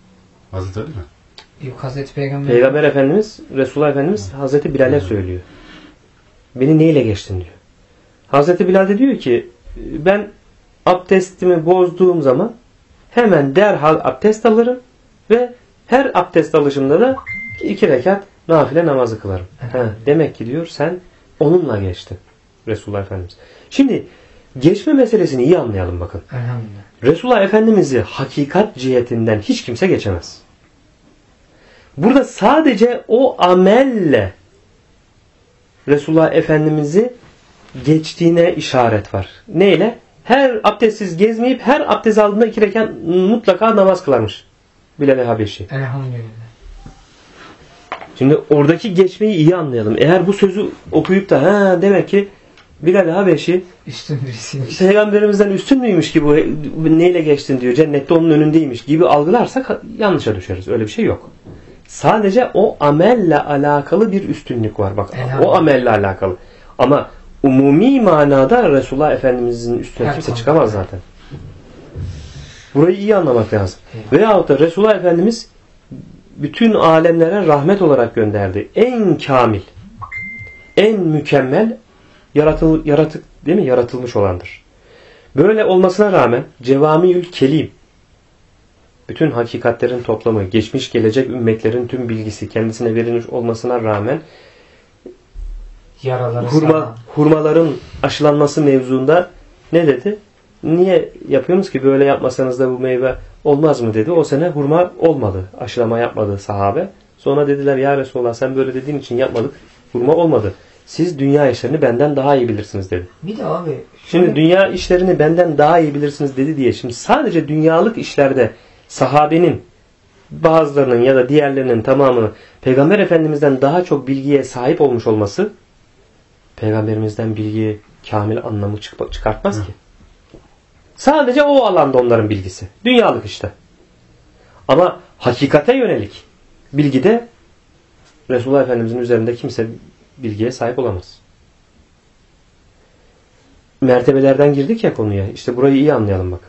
Hazreti Ali mi? Yok Hazreti Peygamber. Peygamber Efendimiz, Resulullah Efendimiz Hazreti Bilal'e söylüyor. Beni neyle geçtin diyor. Hazreti Bilal de diyor ki ben abdestimi bozduğum zaman hemen derhal abdest alırım ve her abdest alışımda da iki rekat nafile namazı kılarım. Ha, demek ki diyor sen onunla geçtin. Resulullah Efendimiz. Şimdi geçme meselesini iyi anlayalım bakın. Elhamdülillah. Resulullah Efendimiz'i hakikat cihetinden hiç kimse geçemez. Burada sadece o amelle Resulullah Efendimiz'i geçtiğine işaret var. Neyle? Her abdestsiz gezmeyip her abdest aldığında iki rekat mutlaka namaz kılarmış. Bilal-i Habeşi. Elhamdülillah. Şimdi oradaki geçmeyi iyi anlayalım. Eğer bu sözü okuyup da ha demek ki Bilal-i Habeşi Üstün birisiymiş. Peygamberimizden üstün müymüş ki bu neyle geçtin diyor. Cennette onun önündeymiş gibi algılarsak yanlışa düşeriz. Öyle bir şey yok. Sadece o amelle alakalı bir üstünlük var. Bak o amelle alakalı. Ama umumi manada Resulullah Efendimizin üstüne Her kimse konuda. çıkamaz zaten. Burayı iyi anlamak lazım. Evet. Veyahut da Resulullah Efendimiz bütün alemlere rahmet olarak gönderdi. En kamil, en mükemmel yaratıl, yaratık değil mi? Yaratılmış olandır. Böyle olmasına rağmen cevamiül kelim bütün hakikatlerin toplamı, geçmiş gelecek ümmetlerin tüm bilgisi kendisine verilmiş olmasına rağmen Yaraları hurma, saran. hurmaların aşılanması mevzuunda ne dedi? Niye yapıyorsunuz ki böyle yapmasanız da bu meyve olmaz mı dedi. O sene hurma olmadı. Aşılama yapmadı sahabe. Sonra dediler ya Resulallah sen böyle dediğin için yapmadık. Hurma olmadı. Siz dünya işlerini benden daha iyi bilirsiniz dedi. Bir de abi Şimdi şöyle- dünya işlerini benden daha iyi bilirsiniz dedi diye şimdi sadece dünyalık işlerde sahabenin bazılarının ya da diğerlerinin tamamı Peygamber Efendimiz'den daha çok bilgiye sahip olmuş olması Peygamberimizden bilgiyi kamil anlamı çık- çıkartmaz ki. Sadece o alanda onların bilgisi. Dünyalık işte. Ama hakikate yönelik bilgide Resulullah Efendimiz'in üzerinde kimse bilgiye sahip olamaz. Mertebelerden girdik ya konuya. İşte burayı iyi anlayalım bak.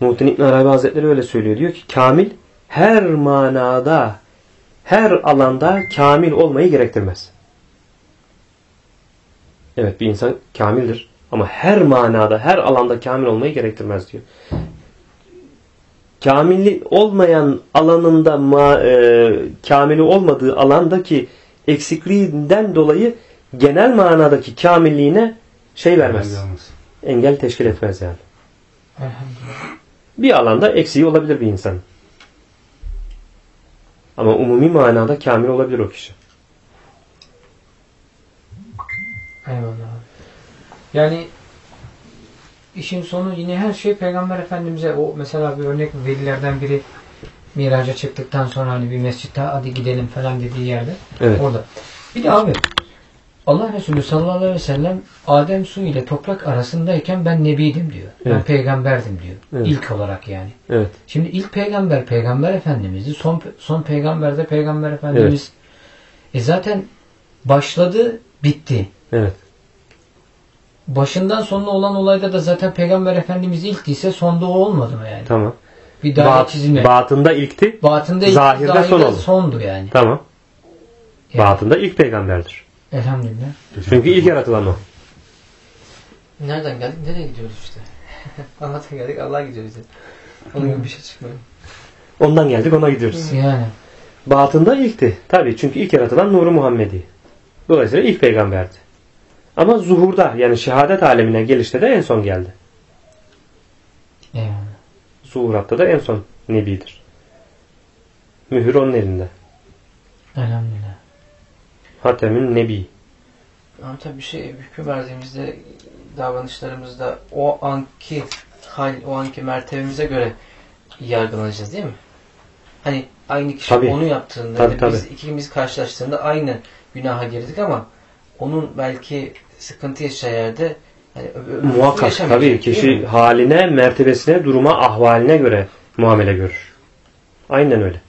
Muhittin İbn Arabi Hazretleri öyle söylüyor. Diyor ki kamil her manada her alanda kamil olmayı gerektirmez. Evet bir insan kamildir. Ama her manada, her alanda kamil olmayı gerektirmez diyor. Kamilli olmayan alanında ma, e, kamili olmadığı alandaki eksikliğinden dolayı genel manadaki kamilliğine şey vermez. Engel teşkil etmez yani. Bir alanda eksiği olabilir bir insan. Ama umumi manada kamil olabilir o kişi. Eyvallah. Yani işin sonu yine her şey Peygamber Efendimiz'e o mesela bir örnek velilerden biri miraca çıktıktan sonra hani bir mescitte hadi gidelim falan dediği yerde Evet. orada. Bir de abi Allah Resulü sallallahu aleyhi ve sellem Adem su ile toprak arasındayken ben nebiydim diyor. Ben Evet. peygamberdim diyor. Evet. İlk olarak yani. Evet. Şimdi ilk peygamber peygamber efendimizdi. Son son peygamber de peygamber efendimiz. E zaten başladı, bitti. Evet. Başından sonuna olan olayda da zaten peygamber efendimiz ilk değilse sonda o olmadı mı yani? Tamam. Bir daha Bat- çizme. batında ilkti. Batında ilk, zahirde zahirde son oldu. sondu yani. Tamam. Yani. Batında ilk peygamberdir. Elhamdülillah. Çünkü ilk yaratılan o. Nereden geldik? Nereye gidiyoruz işte? Allah'tan geldik. Allah'a gidiyoruz. Onun gibi bir şey çıkmıyor. Ondan geldik ona gidiyoruz. Yani. Batında ilkti. Tabii çünkü ilk yaratılan Nuru Muhammedi. Dolayısıyla ilk peygamberdi. Ama zuhurda yani şehadet alemine gelişte de en son geldi. Eyvallah. Zuhuratta da en son nebidir. Mühür onun elinde. Elhamdülillah. Hatemün nebi. Ama tabii bir şey hüküm verdiğimizde davranışlarımızda o anki hal, o anki mertebemize göre yargılanacağız değil mi? Hani aynı kişi Tabii. onu yaptığında Tabii, yani biz tabii. ikimiz karşılaştığında aynı günaha girdik ama onun belki sıkıntı yaşayacağı yerde ö- Muhakkak tabii kişi haline, mertebesine, duruma, ahvaline göre muamele görür. Aynen öyle.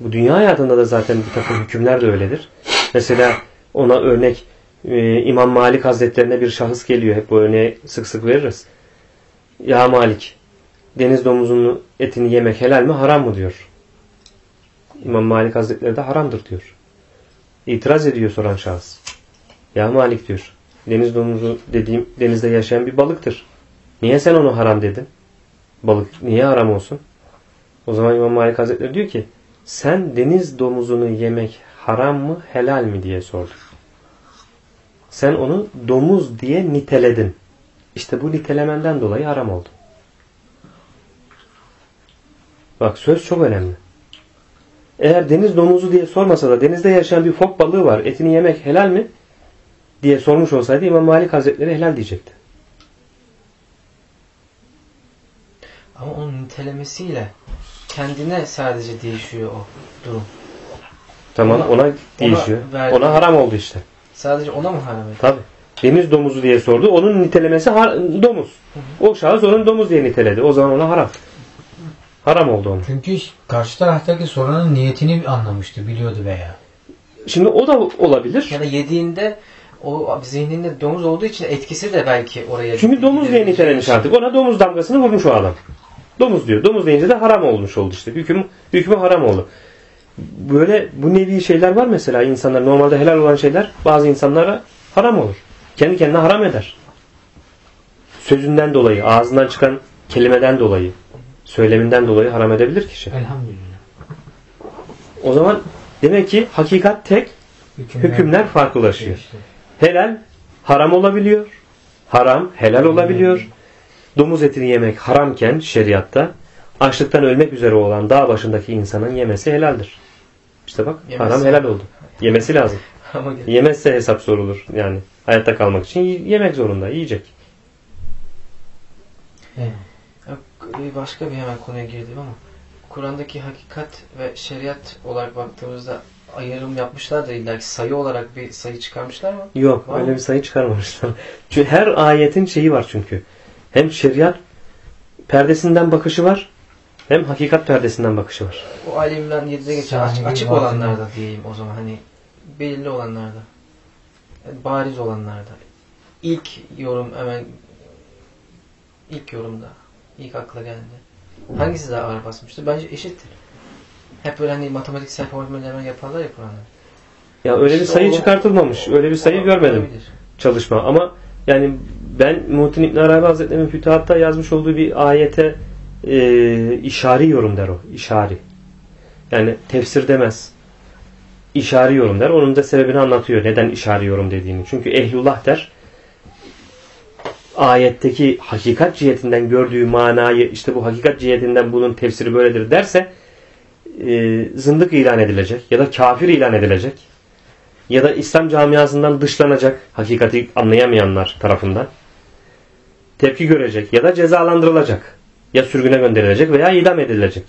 Bu dünya hayatında da zaten bir takım hükümler de öyledir. Mesela ona örnek e, İmam Malik Hazretlerine bir şahıs geliyor. Hep bu örneği sık sık veririz. Ya Malik, deniz domuzunun etini yemek helal mi haram mı diyor. İmam Malik Hazretleri de haramdır diyor. İtiraz ediyor soran şahıs. Ya Malik diyor. Deniz domuzu dediğim denizde yaşayan bir balıktır. Niye sen onu haram dedin? Balık niye haram olsun? O zaman İmam Malik Hazretleri diyor ki sen deniz domuzunu yemek haram mı helal mi diye sordu. Sen onu domuz diye niteledin. İşte bu nitelemenden dolayı haram oldu. Bak söz çok önemli. Eğer deniz domuzu diye sormasa da denizde yaşayan bir fok balığı var. Etini yemek helal mi? Diye sormuş olsaydı İmam Malik Hazretleri helal diyecekti. Ama onun nitelemesiyle kendine sadece değişiyor o durum. Tamam Ona- ona, değişiyor. verdi. Ona haram oldu işte. Sadece ona mı haram ediyor? Tabi. Deniz domuzu diye sordu. Onun nitelemesi har- domuz. O şahıs onun domuz diye niteledi. O zaman ona haram. Haram oldu onun. Çünkü karşı taraftaki soranın niyetini anlamıştı, biliyordu veya. Şimdi o da olabilir. Ya da yediğinde o zihninde domuz olduğu için etkisi de belki oraya Çünkü domuz diye nitelemiş artık. Ona domuz damgasını vurmuş o adam. Domuz diyor. Domuz deyince de haram olmuş oldu işte. Hüküm, hükmü haram oldu. Böyle bu nevi şeyler var mesela insanlar normalde helal olan şeyler bazı insanlara haram olur. Kendi kendine haram eder. Sözünden dolayı, ağzından çıkan kelimeden dolayı, söyleminden dolayı haram edebilir kişi. Elhamdülillah. O zaman demek ki hakikat tek, hükümler farklılaşıyor. İşte. Helal haram olabiliyor. Haram helal olabiliyor. Domuz etini yemek haramken şeriatta açlıktan ölmek üzere olan dağ başındaki insanın yemesi helaldir. İşte bak Yemesi. haram helal oldu. Yemesi lazım. Yemezse hesap sorulur. Yani hayatta kalmak için yemek zorunda. Yiyecek. Evet. Başka bir hemen konuya girdim ama Kur'an'daki hakikat ve şeriat olarak baktığımızda ayrım yapmışlar da illa ki sayı olarak bir sayı çıkarmışlar mı? Yok Var öyle mı? bir sayı çıkarmamışlar. Çünkü her ayetin şeyi var çünkü. Hem şeriat perdesinden bakışı var hem hakikat perdesinden bakışı var. O Ali İmran 7'de geçen açık, açık olanlarda diyeyim o zaman hani belirli olanlarda. Yani bariz olanlarda. İlk yorum hemen ilk yorumda ilk akla geldi. Hangisi daha ağır basmıştır? Bence eşittir. Hep böyle hani matematiksel formüller yaparlar ya Kur'an'da. Ya öyle bir sayı çıkartılmamış. Öyle bir sayı görmedim çalışma. Ama yani ben Muhittin İbn Arabi Hazretleri'nin Fütuhat'ta yazmış olduğu bir ayete e, işari yorum der o. İşari. Yani tefsir demez. İşari yorum der. Onun da sebebini anlatıyor. Neden işari yorum dediğini. Çünkü ehlullah der ayetteki hakikat cihetinden gördüğü manayı işte bu hakikat cihetinden bunun tefsiri böyledir derse e, zındık ilan edilecek ya da kafir ilan edilecek ya da İslam camiasından dışlanacak hakikati anlayamayanlar tarafından tepki görecek ya da cezalandırılacak ya sürgüne gönderilecek veya idam edilecek.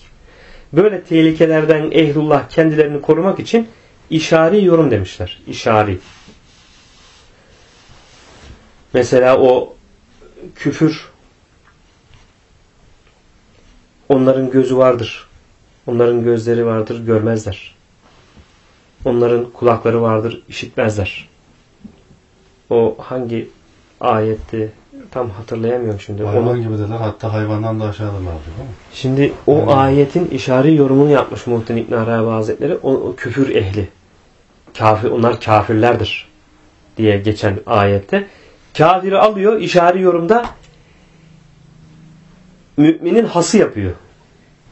Böyle tehlikelerden ehlullah kendilerini korumak için işari yorum demişler. İşari. Mesela o küfür onların gözü vardır. Onların gözleri vardır, görmezler. Onların kulakları vardır, işitmezler. O hangi ayetti tam hatırlayamıyorum şimdi. Hayvan Onu, gibidirler hatta hayvandan da değil mi? şimdi o Hmm. ayetin işari yorumunu yapmış Muhittin İbn Arabi Hazretleri. O, o küfür ehli. Kafir, onlar kafirlerdir diye geçen ayette. Kafiri alıyor işari yorumda müminin hası yapıyor.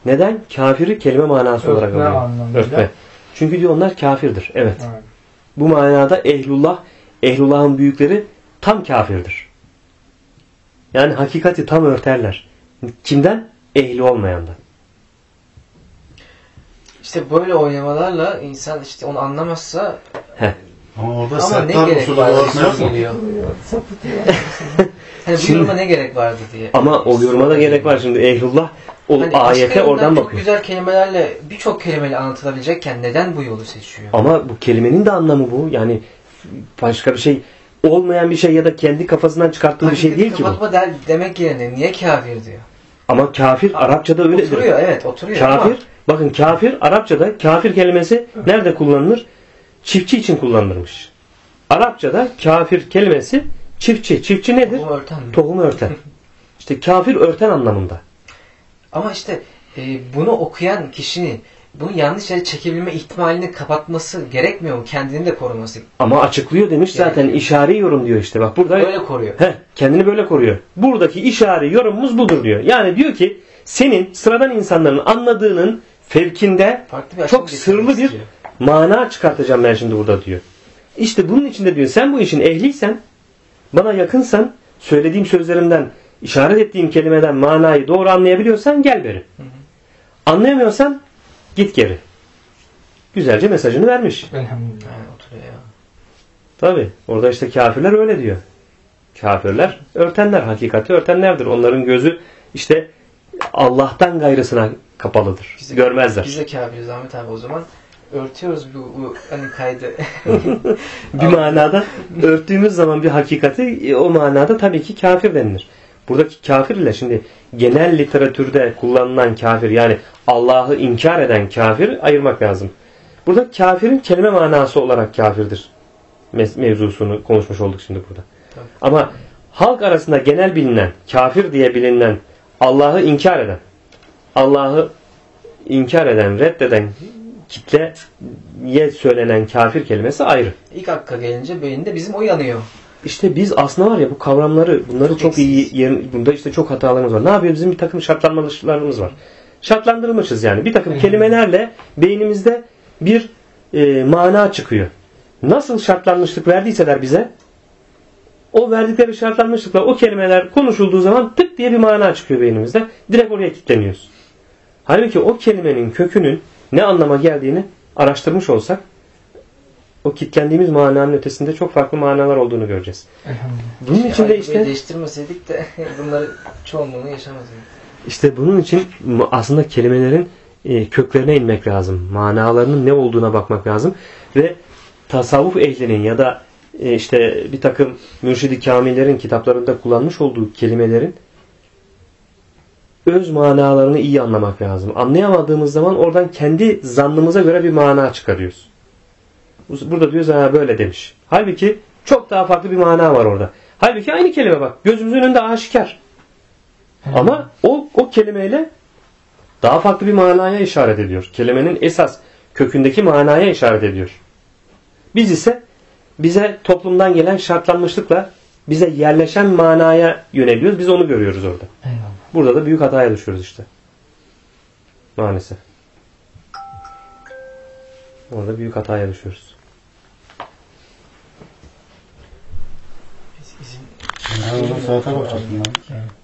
Neden? Kafiri kelime manası olarak Örtme alıyor. Örtme. Çünkü diyor onlar kafirdir. Evet. Evet. Bu manada ehlullah, ehlullahın büyükleri tam kafirdir. Yani hakikati tam örterler. Kimden? Ehli olmayandan. İşte böyle oynamalarla insan işte onu anlamazsa Ama orada ama ne gerek vardı olarak soru geliyor. Hani bu Şimdi- yoruma ne gerek vardı diye. Ama o yoruma da gerek var şimdi. Ehlullah o Hani ayete oradan çok bakıyor. güzel kelimelerle birçok kelimeyle anlatılabilecekken neden bu yolu seçiyor? Ama bu kelimenin de anlamı bu. Yani başka bir şey olmayan bir şey ya da kendi kafasından çıkarttığı bir şey Hakikati değil ki bu. der, demek yerine niye kafir diyor? Ama kafir Arapçada öyledir. Oturuyor evet oturuyor Kafir, ama bakın kafir Arapçada kafir kelimesi nerede kullanılır? Çiftçi için kullanılırmış. Arapçada kafir kelimesi çiftçi. Çiftçi nedir? bu örten mi? Tohumu örten. İşte kafir örten anlamında. Ama işte e, bunu okuyan kişinin bunu yanlış yere çekebilme ihtimalini kapatması gerekmiyor mu? Kendini de koruması. Ama açıklıyor demiş zaten Yani- işari yorum diyor işte. Bak burada Böyle koruyor. Heh, kendini böyle koruyor. Buradaki işari yorumumuz budur diyor. Yani diyor ki senin sıradan insanların anladığının fevkinde çok sırlı bir istiyor. mana çıkartacağım ben şimdi burada diyor. İşte bunun içinde diyor sen bu işin ehliysen bana yakınsan söylediğim sözlerimden işaret ettiğim kelimeden manayı doğru anlayabiliyorsan gel beri. Anlayamıyorsan git geri. Güzelce mesajını vermiş. Elhamdülillah. Yani oturuyor ya. Tabi. Orada işte kafirler öyle diyor. Kafirler örtenler. Hakikati örtenlerdir. Onların gözü işte Allah'tan gayrısına kapalıdır. Biz de- Görmezler. Biz de kafiriz Ahmet abi o zaman. Örtüyoruz bu, bu hani kaydı. Bir manada örttüğümüz zaman bir hakikati e, o manada tabii ki kafir denilir. Buradaki kafir ile şimdi genel literatürde kullanılan kafir yani Allah'ı inkar eden kafir ayırmak lazım. Burada kafirin kelime manası olarak kafirdir. Mevzusunu konuşmuş olduk şimdi burada. Tabii. Ama halk arasında genel bilinen, kafir diye bilinen, Allah'ı inkar eden, Allah'ı inkar eden, reddeden kitleye söylenen kafir kelimesi ayrı. İlk hakka gelince beyinde bizim o yanıyor. İşte biz aslında var ya bu kavramları bunları çok, Çok iyi yer, bunda işte çok hatalarımız var. Ne yapıyor? Bizim bir takım şartlanmalarımız var. Şartlandırılmışız yani. Bir takım kelimelerle beynimizde bir e, mana çıkıyor. Nasıl şartlanmışlık verdiyseler bize o verdikleri şartlanmışlıkla o kelimeler konuşulduğu zaman tık diye bir mana çıkıyor beynimizde. Direkt oraya kilitleniyoruz. Halbuki o kelimenin kökünün ne anlama geldiğini araştırmış olsak o kilitlendiğimiz mananın ötesinde çok farklı manalar olduğunu göreceğiz. Elhamdülillah. Bunun için de işte değiştirmeseydik de bunları çoğunluğunu yaşamazdık. işte bunun için aslında kelimelerin e, köklerine inmek lazım. Manalarının ne olduğuna bakmak lazım ve tasavvuf ehlinin ya da e, işte bir takım mürşidi kamillerin kitaplarında kullanmış olduğu kelimelerin öz manalarını iyi anlamak lazım. Anlayamadığımız zaman oradan kendi zannımıza göre bir mana çıkarıyoruz. Burada diyoruz ha böyle demiş. Halbuki çok daha farklı bir mana var orada. Halbuki aynı kelime bak. Gözümüzün önünde aşikar. Ama o, o kelimeyle daha farklı bir manaya işaret ediyor. Kelimenin esas kökündeki manaya işaret ediyor. Biz ise bize toplumdan gelen şartlanmışlıkla bize yerleşen manaya yöneliyoruz. Biz onu görüyoruz orada. Eyvallah. Burada da büyük hataya düşüyoruz işte. Maalesef. Orada büyük hataya düşüyoruz. Biz izin Ben onun saate bakacaktım ya. Evet.